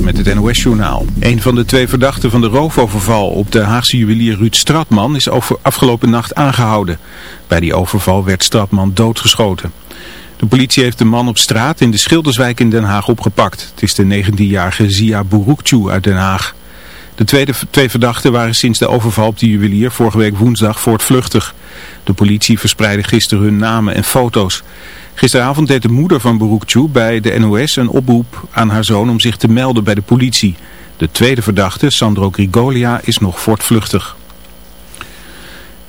Met het NOS-journaal. Een van de twee verdachten van de roofoverval op de Haagse juwelier Ruud Stratman is over afgelopen nacht aangehouden. Bij die overval werd Stratman doodgeschoten. De politie heeft de man op straat in de Schilderswijk in Den Haag opgepakt. Het is de 19-jarige Zia Burukcu uit Den Haag. De tweede, twee verdachten waren sinds de overval op de juwelier vorige week woensdag voortvluchtig. De politie verspreidde gisteren hun namen en foto's. Gisteravond deed de moeder van Burukcu bij de NOS een oproep aan haar zoon om zich te melden bij de politie. De tweede verdachte, Sandro Grigolia, is nog voortvluchtig.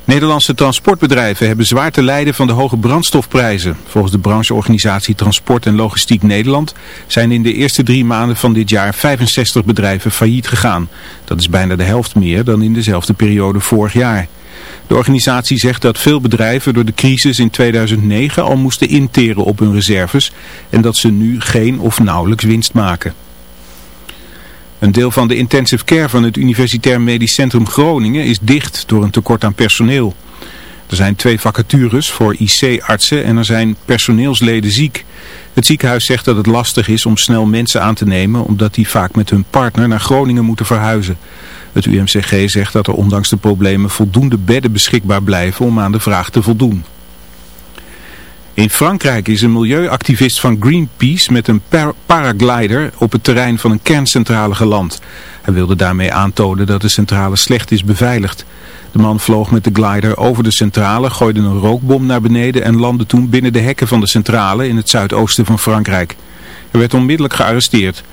Nederlandse transportbedrijven hebben zwaar te lijden van de hoge brandstofprijzen. Volgens de brancheorganisatie Transport en Logistiek Nederland zijn in de eerste drie maanden van dit jaar 65 bedrijven failliet gegaan. Dat is bijna de helft meer dan in dezelfde periode vorig jaar. De organisatie zegt dat veel bedrijven door de crisis in 2009 al moesten interen op hun reserves en dat ze nu geen of nauwelijks winst maken. Een deel van de intensive care van het Universitair Medisch Centrum Groningen is dicht door een tekort aan personeel. Er zijn twee vacatures voor IC-artsen en er zijn personeelsleden ziek. Het ziekenhuis zegt dat het lastig is om snel mensen aan te nemen omdat die vaak met hun partner naar Groningen moeten verhuizen. Het UMCG zegt dat er ondanks de problemen voldoende bedden beschikbaar blijven om aan de vraag te voldoen. In Frankrijk is een milieuactivist van Greenpeace met een paraglider op het terrein van een kerncentrale geland. Hij wilde daarmee aantonen dat de centrale slecht is beveiligd. De man vloog met de glider over de centrale, gooide een rookbom naar beneden en landde toen binnen de hekken van de centrale in het zuidoosten van Frankrijk. Hij werd onmiddellijk gearresteerd.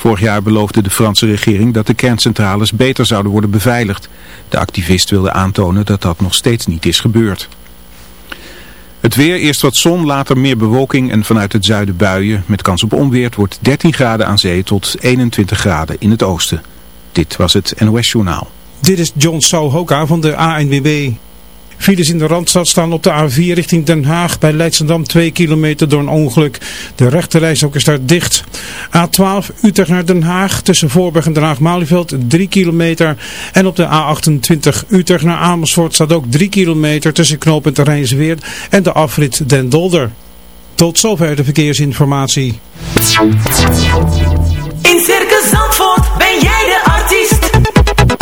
Vorig jaar beloofde de Franse regering dat de kerncentrales beter zouden worden beveiligd. De activist wilde aantonen dat dat nog steeds niet is gebeurd. Het weer, eerst wat zon, later meer bewolking en vanuit het zuiden buien. Met kans op onweer wordt 13 graden aan zee tot 21 graden in het oosten. Dit was het NOS Journaal. Dit is John Souhoka van de ANWB. Files in de Randstad staan op de A4 richting Den Haag bij Leidschendam 2 kilometer door een ongeluk. De rechterreis is daar dicht. A12 Utrecht naar Den Haag tussen Voorburg en Den Haag-Malieveld 3 kilometer. En op de A28 Utrecht naar Amersfoort staat ook 3 kilometer tussen knooppunt Rijnsweer en de afrit Den Dolder. Tot zover de verkeersinformatie. In Circus Zandvoort ben jij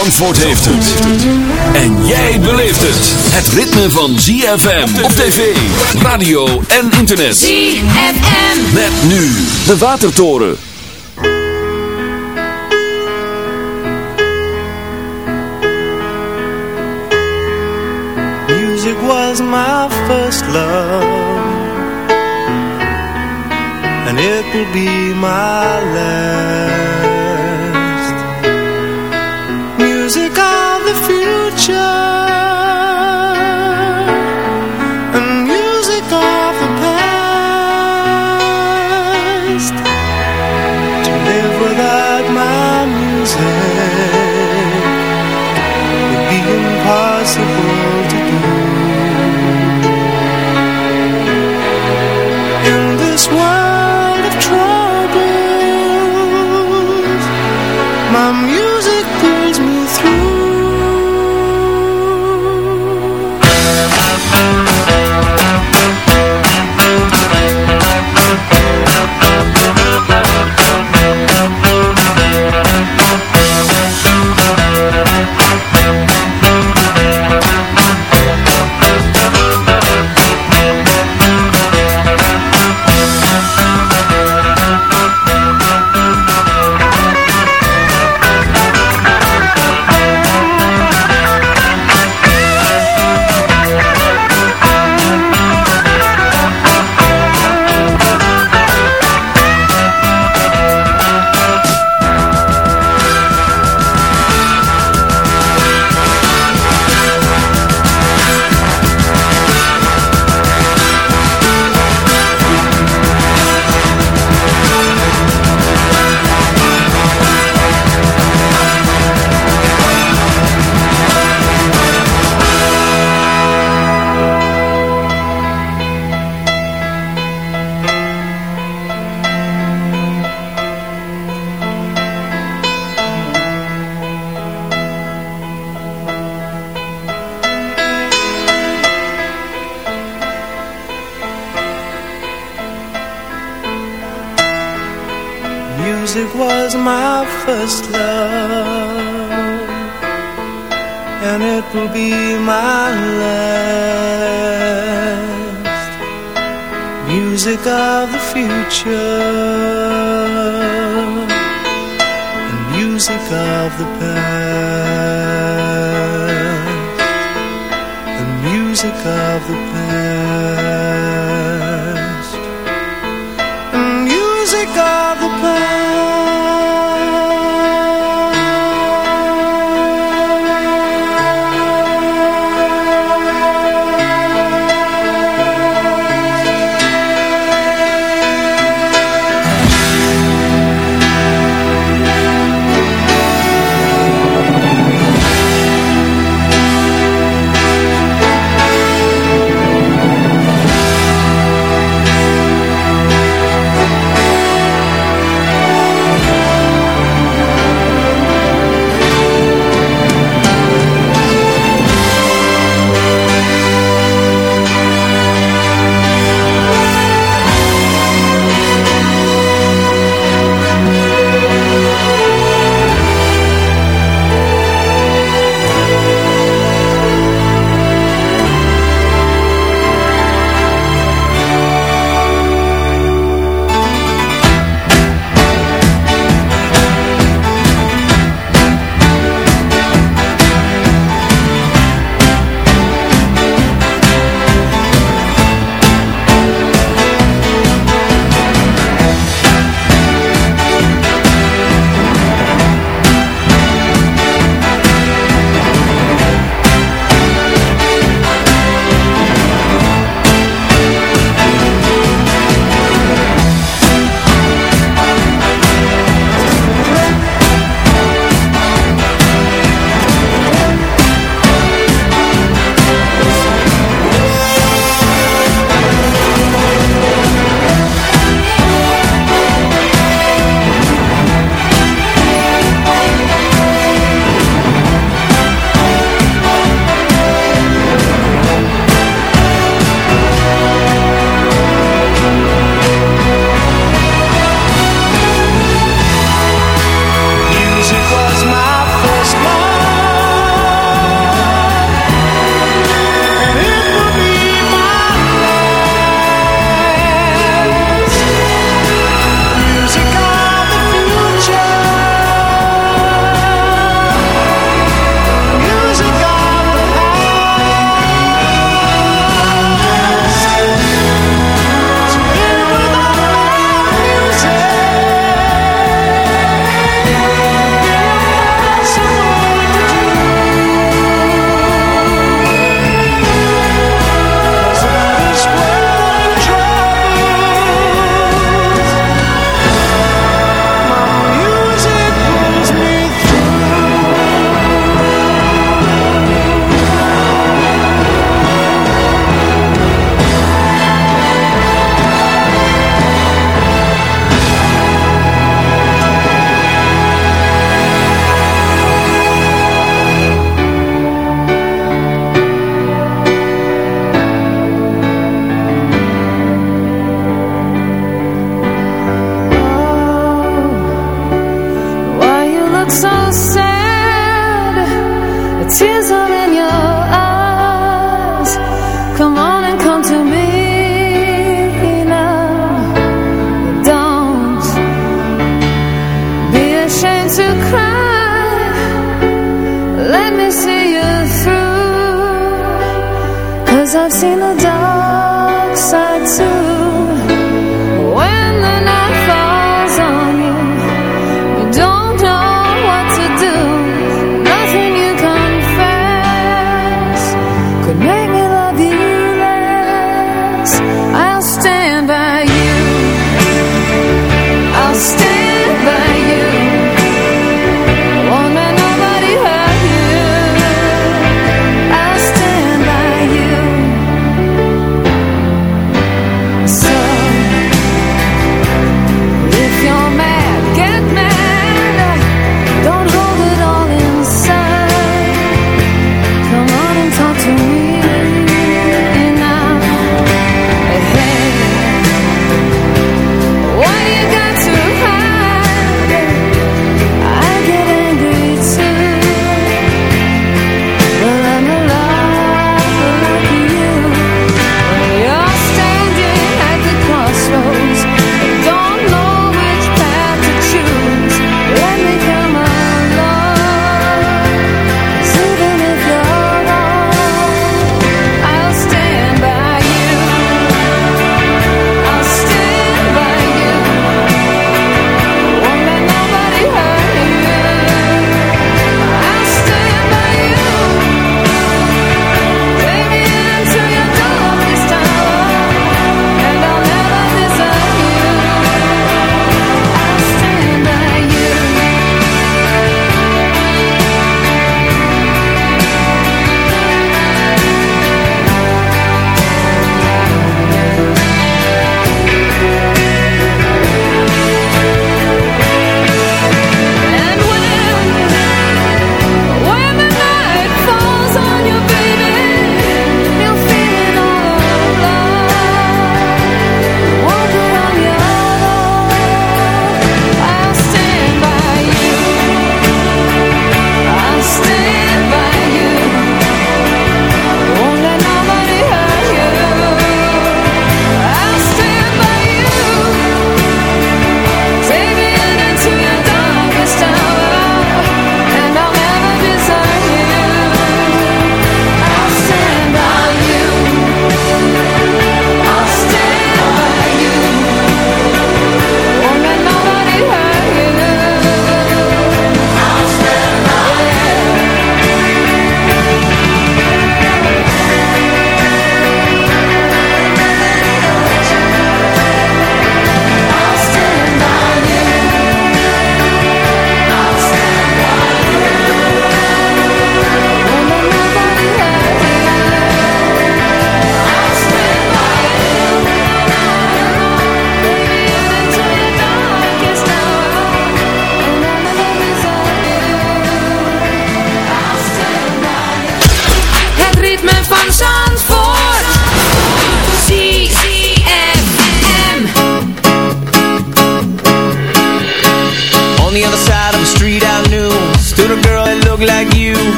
Zandvoort heeft het. En jij beleeft het. Het ritme van ZFM op tv, radio en internet. ZFM. Met nu de Watertoren. Music was my first love. And it will be my last. Future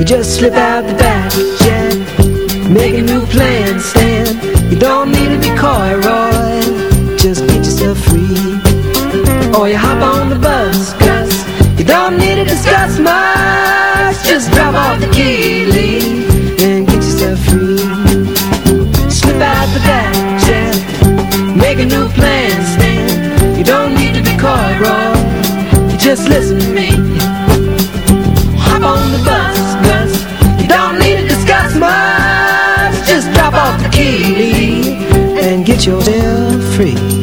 you just slip out the back, Jen. Make a new plan, Stan. You don't need to be coy, Roy. Just get yourself free. Or you hop on the bus, cause you don't need to discuss much. Just drop off the key, Lee, and get yourself free. Slip out the back, Jen. Make a new plan, Stan. You don't need to be coy, Roy. You just listen to me. you're still free.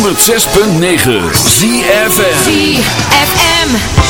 106.9 ZFM ZFM